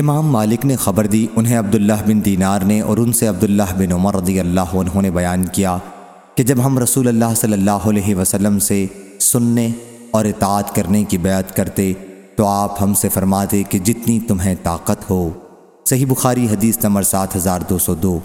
امام مالک نے خبر دی، انہیں عبداللہ بن دینار نے اور ان سے عبداللہ بن عمر رضی اللہ عنہ نے بیان کیا کہ جب ہم رسول اللہ صلی اللہ علیہ وسلم سے سننے اور اطاعت کرنے کی بیعت کرتے تو آپ ہم سے فرماتے کہ جتنی تمہیں طاقت ہو۔ صحیح بخاری حدیث نمبر سات ہزار دو سو دو۔